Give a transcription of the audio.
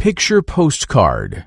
Picture postcard.